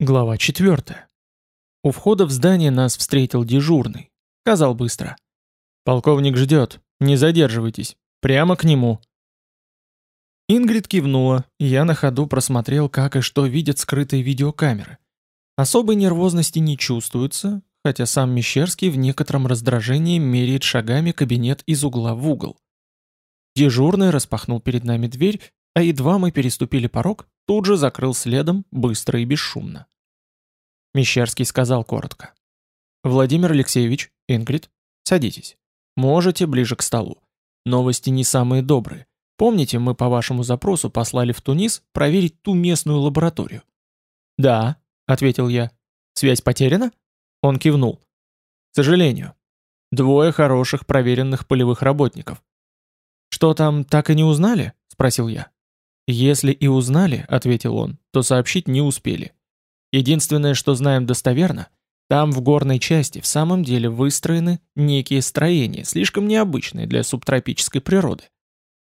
Глава 4. У входа в здание нас встретил дежурный. Сказал быстро. «Полковник ждет. Не задерживайтесь. Прямо к нему». Ингрид кивнула, и я на ходу просмотрел, как и что видят скрытые видеокамеры. Особой нервозности не чувствуется, хотя сам Мещерский в некотором раздражении меряет шагами кабинет из угла в угол. Дежурный распахнул перед нами дверь, а едва мы переступили порог, тут же закрыл следом, быстро и бесшумно. Мещерский сказал коротко. «Владимир Алексеевич, Ингрид, садитесь. Можете ближе к столу. Новости не самые добрые. Помните, мы по вашему запросу послали в Тунис проверить ту местную лабораторию?» «Да», — ответил я. «Связь потеряна?» Он кивнул. «К сожалению. Двое хороших проверенных полевых работников». «Что там, так и не узнали?» — спросил я. «Если и узнали», — ответил он, — «то сообщить не успели. Единственное, что знаем достоверно, там в горной части в самом деле выстроены некие строения, слишком необычные для субтропической природы.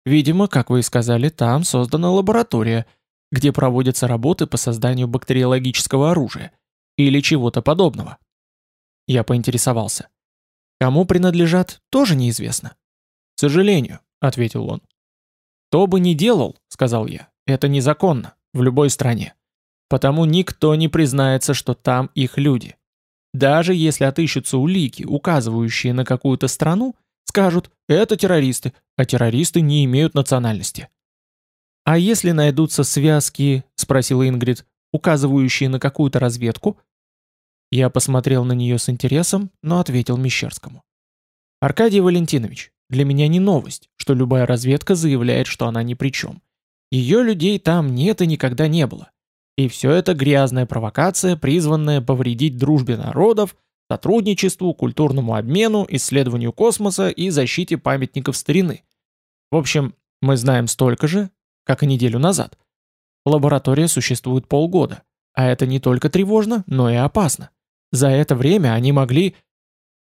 Видимо, как вы и сказали, там создана лаборатория, где проводятся работы по созданию бактериологического оружия или чего-то подобного. Я поинтересовался. Кому принадлежат, тоже неизвестно. «К сожалению», — ответил он. «Кто бы ни делал, — сказал я, — это незаконно, в любой стране. Потому никто не признается, что там их люди. Даже если отыщутся улики, указывающие на какую-то страну, скажут «это террористы», а террористы не имеют национальности. «А если найдутся связки, — спросила Ингрид, — указывающие на какую-то разведку?» Я посмотрел на нее с интересом, но ответил Мещерскому. «Аркадий Валентинович, для меня не новость, что любая разведка заявляет, что она ни при чем. Ее людей там нет и никогда не было. И все это грязная провокация, призванная повредить дружбе народов, сотрудничеству, культурному обмену, исследованию космоса и защите памятников старины. В общем, мы знаем столько же, как и неделю назад. Лаборатория существует полгода, а это не только тревожно, но и опасно. За это время они могли...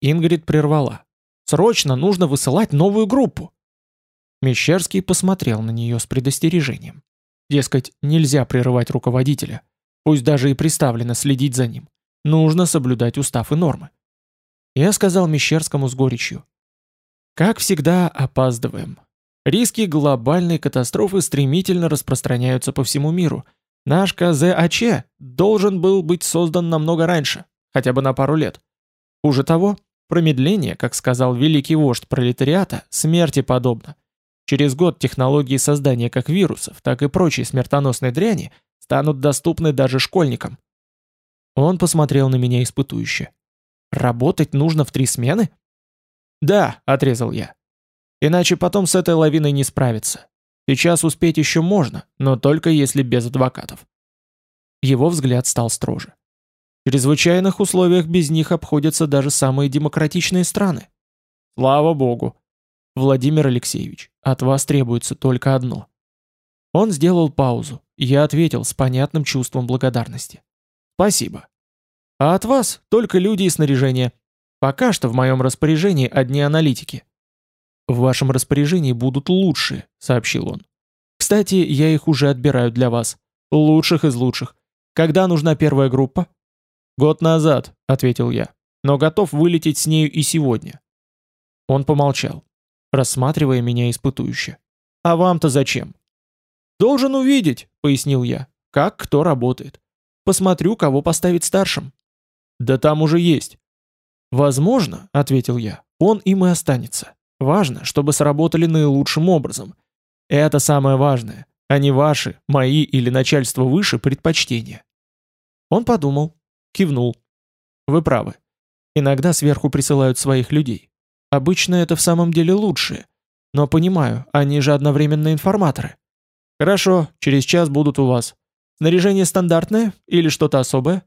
Ингрид прервала. Срочно нужно высылать новую группу. Мещерский посмотрел на нее с предостережением. Дескать, нельзя прерывать руководителя, пусть даже и приставлено следить за ним. Нужно соблюдать устав и нормы. Я сказал Мещерскому с горечью. Как всегда, опаздываем. Риски глобальной катастрофы стремительно распространяются по всему миру. Наш КЗАЧ должен был быть создан намного раньше, хотя бы на пару лет. Хуже того, Промедление, как сказал великий вождь пролетариата, смерти подобно. Через год технологии создания как вирусов, так и прочей смертоносной дряни станут доступны даже школьникам. Он посмотрел на меня испытующе. «Работать нужно в три смены?» «Да», — отрезал я. «Иначе потом с этой лавиной не справиться. Сейчас успеть еще можно, но только если без адвокатов». Его взгляд стал строже. В чрезвычайных условиях без них обходятся даже самые демократичные страны. Слава богу. Владимир Алексеевич, от вас требуется только одно. Он сделал паузу, я ответил с понятным чувством благодарности. Спасибо. А от вас только люди и снаряжение. Пока что в моем распоряжении одни аналитики. В вашем распоряжении будут лучшие, сообщил он. Кстати, я их уже отбираю для вас. Лучших из лучших. Когда нужна первая группа? «Год назад», — ответил я, — «но готов вылететь с нею и сегодня». Он помолчал, рассматривая меня испытующе. «А вам-то зачем?» «Должен увидеть», — пояснил я, — «как кто работает. Посмотрю, кого поставить старшим». «Да там уже есть». «Возможно», — ответил я, — «он им и останется. Важно, чтобы сработали наилучшим образом. Это самое важное, а не ваши, мои или начальство выше предпочтения». Он подумал, Кивнул. Вы правы. Иногда сверху присылают своих людей. Обычно это в самом деле лучшие. Но понимаю, они же одновременно информаторы. Хорошо, через час будут у вас. Снаряжение стандартное или что-то особое?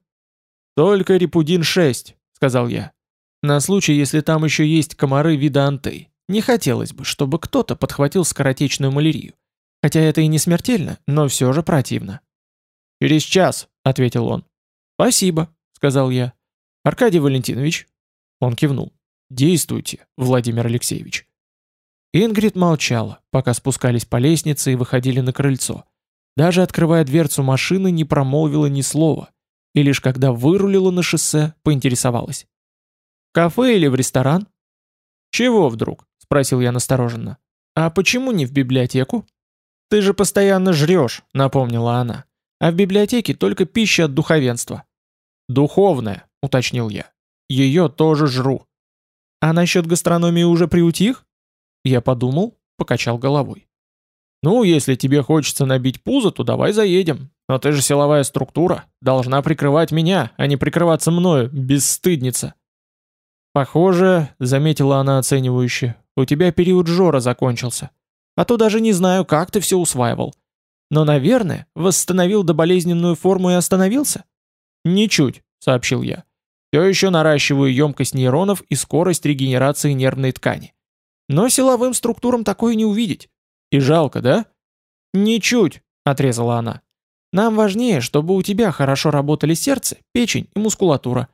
Только Репудин-6, сказал я. На случай, если там еще есть комары вида антей. Не хотелось бы, чтобы кто-то подхватил скоротечную малярию. Хотя это и не смертельно, но все же противно. «Через час», — ответил он. «Спасибо», — сказал я. «Аркадий Валентинович?» Он кивнул. «Действуйте, Владимир Алексеевич». Ингрид молчала, пока спускались по лестнице и выходили на крыльцо. Даже открывая дверцу машины, не промолвила ни слова. и лишь когда вырулила на шоссе, поинтересовалась. «В кафе или в ресторан?» «Чего вдруг?» — спросил я настороженно. «А почему не в библиотеку?» «Ты же постоянно жрешь», — напомнила она. «А в библиотеке только пища от духовенства». «Духовная», — уточнил я. «Ее тоже жру». «А насчет гастрономии уже приутих?» Я подумал, покачал головой. «Ну, если тебе хочется набить пузо, то давай заедем. Но ты же силовая структура, должна прикрывать меня, а не прикрываться мною, бесстыдница». «Похоже», — заметила она оценивающе, — «у тебя период жора закончился. А то даже не знаю, как ты все усваивал. Но, наверное, восстановил доболезненную форму и остановился?» «Ничуть», — сообщил я. «Все еще наращиваю емкость нейронов и скорость регенерации нервной ткани. Но силовым структурам такое не увидеть. И жалко, да?» «Ничуть», — отрезала она. «Нам важнее, чтобы у тебя хорошо работали сердце, печень и мускулатура.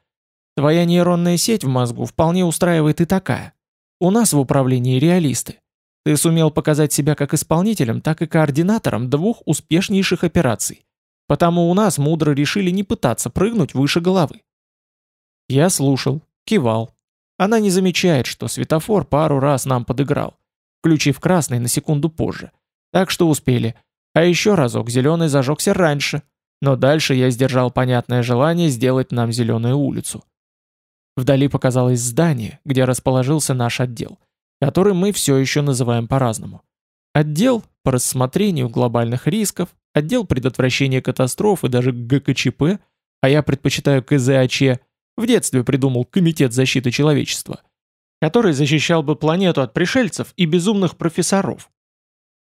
Твоя нейронная сеть в мозгу вполне устраивает и такая. У нас в управлении реалисты. Ты сумел показать себя как исполнителем, так и координатором двух успешнейших операций. Потому у нас мудро решили не пытаться прыгнуть выше головы. Я слушал, кивал. Она не замечает, что светофор пару раз нам подыграл, включив красный на секунду позже. Так что успели. А еще разок зеленый зажегся раньше. Но дальше я сдержал понятное желание сделать нам зеленую улицу. Вдали показалось здание, где расположился наш отдел, который мы все еще называем по-разному. Отдел по рассмотрению глобальных рисков, отдел предотвращения катастроф и даже ГКЧП, а я предпочитаю КЗАЧ, в детстве придумал Комитет защиты человечества, который защищал бы планету от пришельцев и безумных профессоров.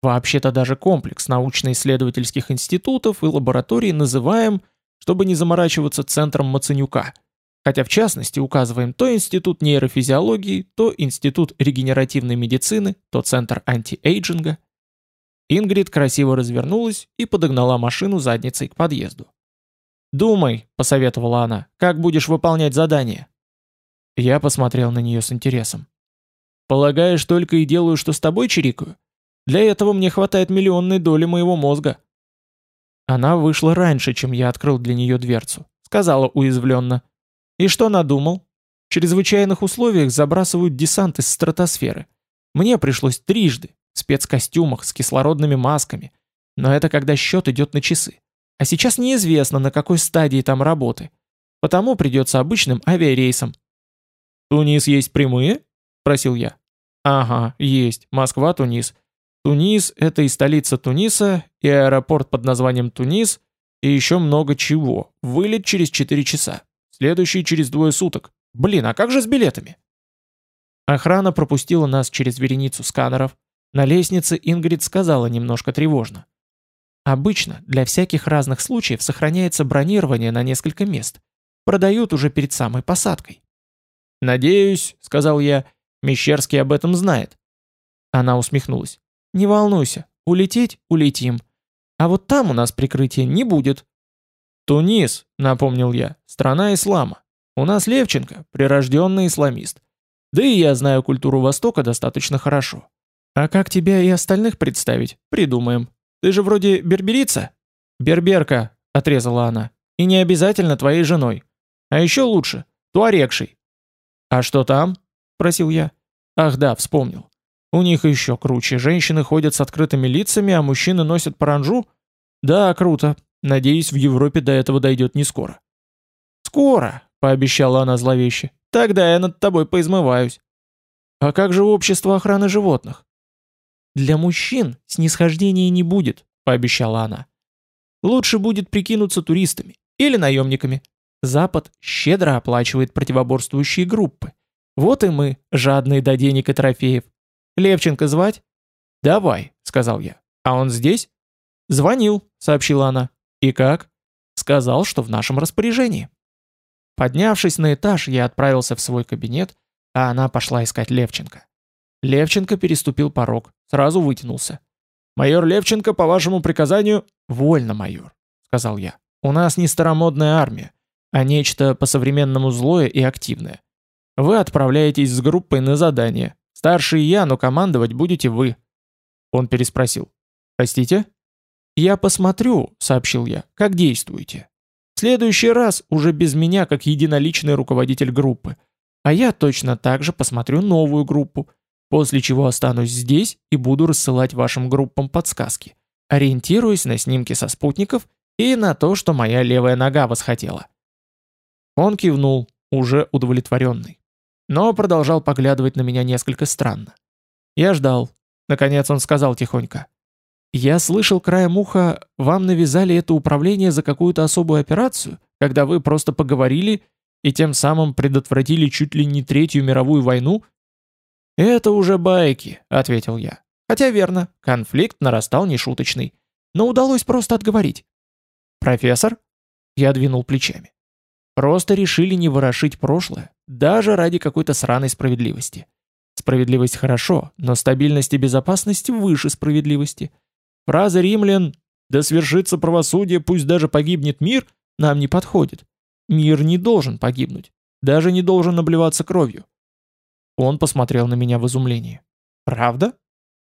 Вообще-то даже комплекс научно-исследовательских институтов и лабораторий называем, чтобы не заморачиваться центром Маценюка – Хотя в частности указываем то Институт нейрофизиологии, то Институт регенеративной медицины, то Центр антиэйджинга. Ингрид красиво развернулась и подогнала машину задницей к подъезду. «Думай», — посоветовала она, — «как будешь выполнять задание». Я посмотрел на нее с интересом. «Полагаешь, только и делаю, что с тобой чирикаю? Для этого мне хватает миллионной доли моего мозга». Она вышла раньше, чем я открыл для нее дверцу. Сказала уязвленно. И что надумал? В чрезвычайных условиях забрасывают десант из стратосферы. Мне пришлось трижды, спецкостюмах, с кислородными масками. Но это когда счет идет на часы. А сейчас неизвестно, на какой стадии там работы. Потому придется обычным авиарейсом. «Тунис есть прямые?» – спросил я. «Ага, есть. Москва-Тунис. Тунис – это и столица Туниса, и аэропорт под названием Тунис, и еще много чего. Вылет через 4 часа. Следующий через двое суток. Блин, а как же с билетами? Охрана пропустила нас через вереницу сканеров. На лестнице Ингрид сказала немножко тревожно. Обычно для всяких разных случаев сохраняется бронирование на несколько мест. Продают уже перед самой посадкой. «Надеюсь», — сказал я, — «Мещерский об этом знает». Она усмехнулась. «Не волнуйся, улететь — улетим. А вот там у нас прикрытия не будет. «Тунис», — напомнил я, — «страна ислама. У нас Левченко, прирожденный исламист. Да и я знаю культуру Востока достаточно хорошо. А как тебя и остальных представить? Придумаем. Ты же вроде берберица?» «Берберка», — отрезала она, — «и не обязательно твоей женой. А еще лучше, туарекшей». «А что там?» — спросил я. «Ах да, вспомнил. У них еще круче. Женщины ходят с открытыми лицами, а мужчины носят паранжу? Да, круто. Надеюсь, в Европе до этого дойдет не скоро. «Скоро», — пообещала она зловеще. «Тогда я над тобой поизмываюсь». «А как же общество охраны животных?» «Для мужчин снисхождения не будет», — пообещала она. «Лучше будет прикинуться туристами или наемниками. Запад щедро оплачивает противоборствующие группы. Вот и мы, жадные до денег и трофеев. Левченко звать?» «Давай», — сказал я. «А он здесь?» «Звонил», — сообщила она. «И как?» «Сказал, что в нашем распоряжении». Поднявшись на этаж, я отправился в свой кабинет, а она пошла искать Левченко. Левченко переступил порог, сразу вытянулся. «Майор Левченко, по вашему приказанию...» «Вольно, майор», — сказал я. «У нас не старомодная армия, а нечто по-современному злое и активное. Вы отправляетесь с группой на задание. Старший я, но командовать будете вы». Он переспросил. «Простите?» «Я посмотрю», — сообщил я, — «как действуете». В следующий раз уже без меня как единоличный руководитель группы. А я точно так же посмотрю новую группу, после чего останусь здесь и буду рассылать вашим группам подсказки, ориентируясь на снимки со спутников и на то, что моя левая нога восхотела. Он кивнул, уже удовлетворенный. Но продолжал поглядывать на меня несколько странно. Я ждал. Наконец он сказал тихонько. «Я слышал краем уха, вам навязали это управление за какую-то особую операцию, когда вы просто поговорили и тем самым предотвратили чуть ли не Третью мировую войну «Это уже байки», — ответил я. Хотя верно, конфликт нарастал нешуточный. Но удалось просто отговорить. «Профессор?» Я двинул плечами. Просто решили не ворошить прошлое, даже ради какой-то сраной справедливости. Справедливость хорошо, но стабильность и безопасность выше справедливости. Фраза римлян «Да свершится правосудие, пусть даже погибнет мир» нам не подходит. Мир не должен погибнуть, даже не должен обливаться кровью. Он посмотрел на меня в изумлении. «Правда?»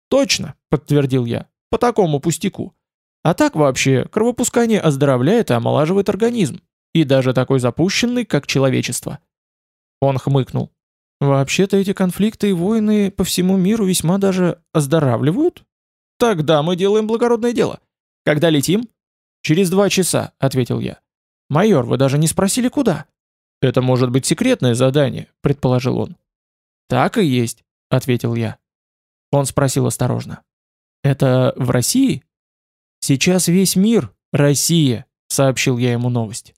«Точно», — подтвердил я, — «по такому пустяку. А так вообще, кровопускание оздоровляет и омолаживает организм, и даже такой запущенный, как человечество». Он хмыкнул. «Вообще-то эти конфликты и войны по всему миру весьма даже оздоравливают?» «Тогда мы делаем благородное дело. Когда летим?» «Через два часа», — ответил я. «Майор, вы даже не спросили, куда?» «Это может быть секретное задание», — предположил он. «Так и есть», — ответил я. Он спросил осторожно. «Это в России?» «Сейчас весь мир — Россия», — сообщил я ему новость.